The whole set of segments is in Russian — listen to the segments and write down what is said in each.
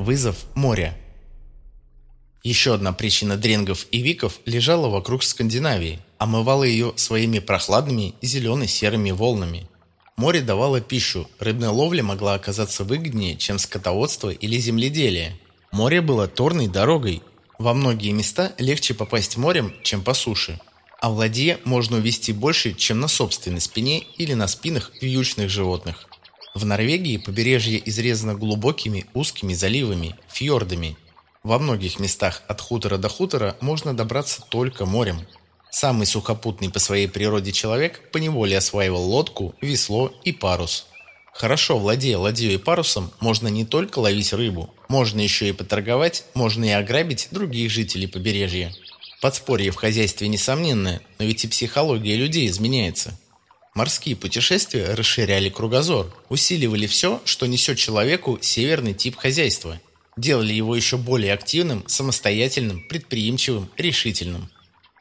Вызов моря. Еще одна причина дренгов и виков лежала вокруг Скандинавии, омывала ее своими прохладными зелено-серыми волнами. Море давало пищу, рыбная ловля могла оказаться выгоднее, чем скотоводство или земледелие. Море было торной дорогой. Во многие места легче попасть морем, чем по суше. А в ладье можно увезти больше, чем на собственной спине или на спинах вьючных животных. В Норвегии побережье изрезано глубокими узкими заливами, фьордами. Во многих местах от хутора до хутора можно добраться только морем. Самый сухопутный по своей природе человек поневоле осваивал лодку, весло и парус. Хорошо владея ладьей и парусом, можно не только ловить рыбу, можно еще и поторговать, можно и ограбить других жителей побережья. Подспорье в хозяйстве несомненное, но ведь и психология людей изменяется. Морские путешествия расширяли кругозор, усиливали все, что несет человеку северный тип хозяйства, делали его еще более активным, самостоятельным, предприимчивым, решительным.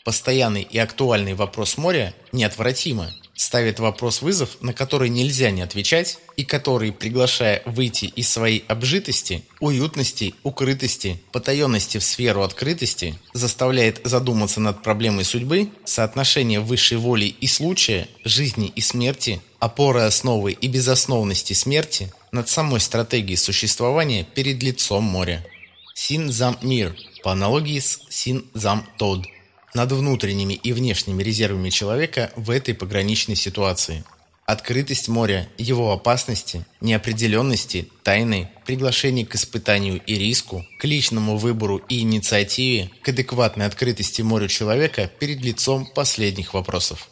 Постоянный и актуальный вопрос моря неотвратимо ставит вопрос-вызов, на который нельзя не отвечать, и который, приглашая выйти из своей обжитости, уютности, укрытости, потаенности в сферу открытости, заставляет задуматься над проблемой судьбы, соотношения высшей воли и случая, жизни и смерти, опоры основы и безосновности смерти, над самой стратегией существования перед лицом моря. Син зам мир, по аналогии с син зам тод – над внутренними и внешними резервами человека в этой пограничной ситуации. Открытость моря, его опасности, неопределенности, тайны, приглашение к испытанию и риску, к личному выбору и инициативе, к адекватной открытости морю человека перед лицом последних вопросов.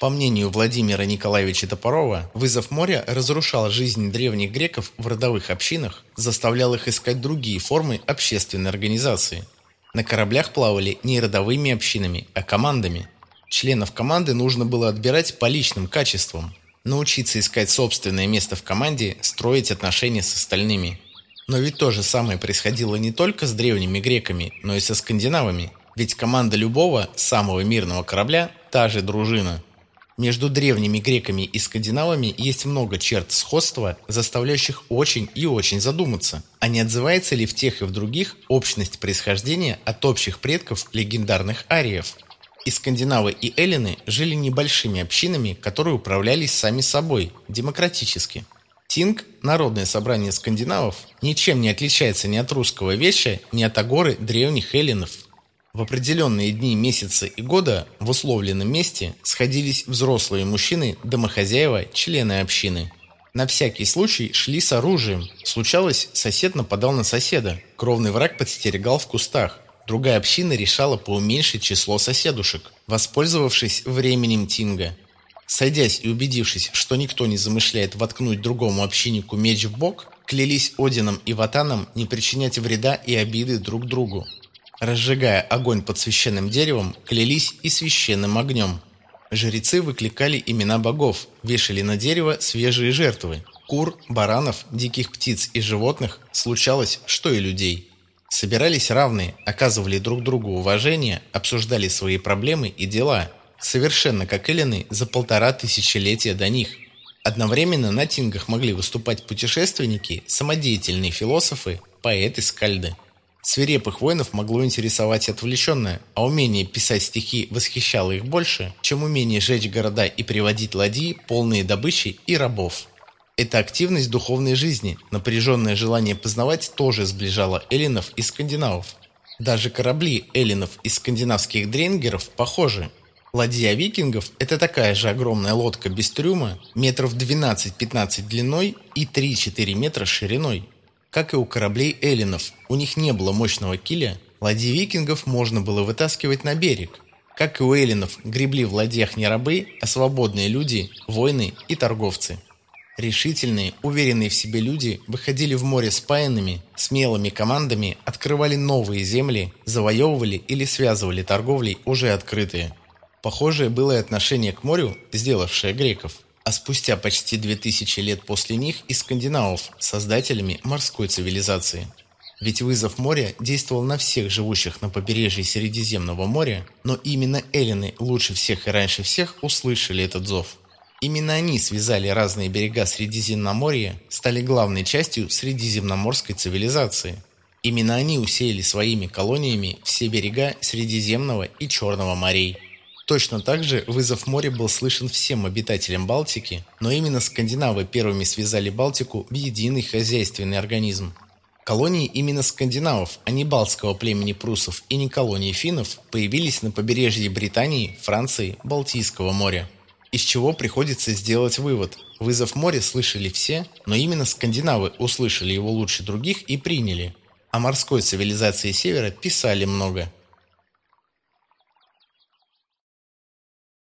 По мнению Владимира Николаевича Топорова, вызов моря разрушал жизнь древних греков в родовых общинах, заставлял их искать другие формы общественной организации – на кораблях плавали не родовыми общинами, а командами. Членов команды нужно было отбирать по личным качествам, научиться искать собственное место в команде, строить отношения с остальными. Но ведь то же самое происходило не только с древними греками, но и со скандинавами. Ведь команда любого, самого мирного корабля – та же дружина – между древними греками и скандинавами есть много черт сходства, заставляющих очень и очень задуматься, а не отзывается ли в тех и в других общность происхождения от общих предков легендарных ариев. И скандинавы и эллины жили небольшими общинами, которые управлялись сами собой, демократически. Тинг, народное собрание скандинавов, ничем не отличается ни от русского веча, ни от агоры древних эллинов – в определенные дни месяца и года в условленном месте сходились взрослые мужчины, домохозяева, члены общины. На всякий случай шли с оружием. Случалось, сосед нападал на соседа. Кровный враг подстерегал в кустах. Другая община решала поуменьшить число соседушек, воспользовавшись временем Тинга. Сойдясь и убедившись, что никто не замышляет воткнуть другому общиннику меч в бок, клялись Одином и Ватаном не причинять вреда и обиды друг другу разжигая огонь под священным деревом, клялись и священным огнем. Жрецы выкликали имена богов, вешали на дерево свежие жертвы. Кур, баранов, диких птиц и животных случалось, что и людей. Собирались равные, оказывали друг другу уважение, обсуждали свои проблемы и дела, совершенно как эллины за полтора тысячелетия до них. Одновременно на тингах могли выступать путешественники, самодеятельные философы, поэты-скальды. Свирепых воинов могло интересовать отвлеченное, а умение писать стихи восхищало их больше, чем умение сжечь города и приводить ладьи, полные добычи и рабов. Эта активность духовной жизни, напряженное желание познавать тоже сближало эллинов и скандинавов. Даже корабли эллинов и скандинавских дренгеров похожи. Ладья викингов – это такая же огромная лодка без трюма, метров 12-15 длиной и 3-4 метра шириной. Как и у кораблей эллинов, у них не было мощного киля, ладьи викингов можно было вытаскивать на берег. Как и у эллинов, гребли в ладьях не рабы, а свободные люди, воины и торговцы. Решительные, уверенные в себе люди выходили в море спаянными, смелыми командами, открывали новые земли, завоевывали или связывали торговлей уже открытые. Похожее было и отношение к морю, сделавшее греков а спустя почти 2000 лет после них и скандинавов, создателями морской цивилизации. Ведь вызов моря действовал на всех живущих на побережье Средиземного моря, но именно эллины лучше всех и раньше всех услышали этот зов. Именно они связали разные берега Средиземноморья, стали главной частью средиземноморской цивилизации. Именно они усеяли своими колониями все берега Средиземного и Черного морей. Точно так же вызов моря был слышен всем обитателям Балтики, но именно скандинавы первыми связали Балтику в единый хозяйственный организм. Колонии именно скандинавов, а не балтского племени прусов и не колонии финнов, появились на побережье Британии, Франции, Балтийского моря. Из чего приходится сделать вывод. Вызов моря слышали все, но именно скандинавы услышали его лучше других и приняли. О морской цивилизации Севера писали много –